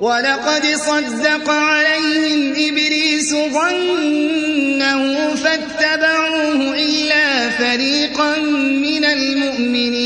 ولقد صدق عليهم إبليس ظنه فاتبعوه إلا فريقا من المؤمنين.